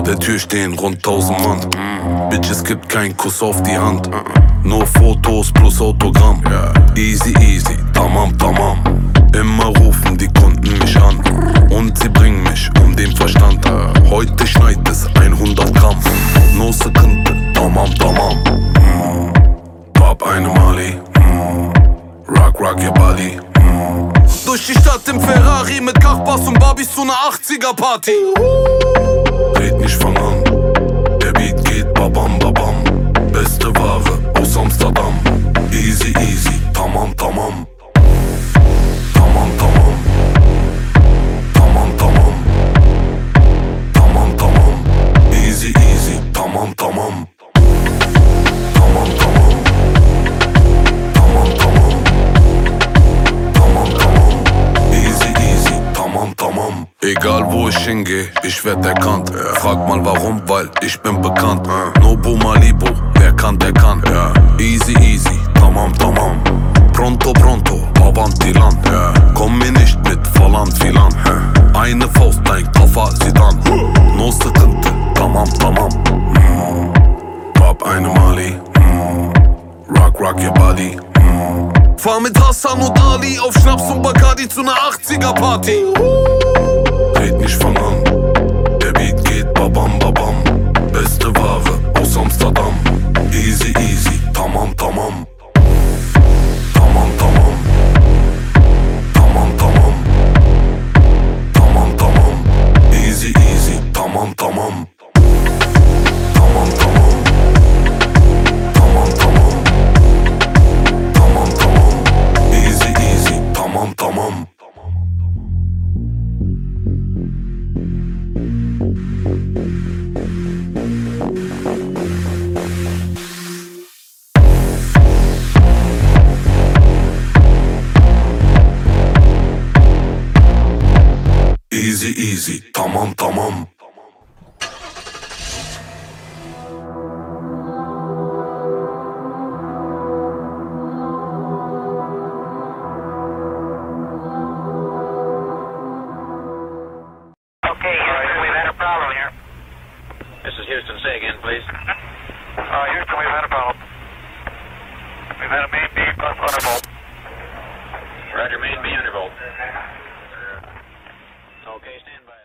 Vor der Tür stehen rund tausend Mann. Bitch, es gibt keinen Kuss auf die Hand. Nur Fotos plus Autogramm. Easy, easy, tamam, tamam. Immer rufen die Kunden mich an. Und sie bringen mich um den Verstand. Heute schneit es 100 Gramm. No Sekunde, tamam, tamam. Pop eine Mali. Rock, rock your body. Durch die Stadt im Ferrari mit Kachbass und Barbies zu ner 80er Party. Red nicht fang an. Der babam babam. Beste Ware aus Amsterdam. Easy easy, tamam. Tamam Egal wo ich hingehe, ich werd erkannt. Frag mal warum, weil ich bin bekannt. Nobu Malibu, wer kann, der kann. Easy easy, tamam tamam. Pronto pronto, avanti land. Komm mir nicht mit Volland Filan. Eine Faust, dein Koffer, sie dann. No Sekunde, tamam tamam. Pop eine Mali. Rock, rock your body. Fahr mit Hassan und Ali auf Schnaps und Bacardi zu ner 80er Party. Tamam tamam. Easy easy, tamam tamam. Houston. Say again, please. Uh, Houston, we've had a problem. We've had a main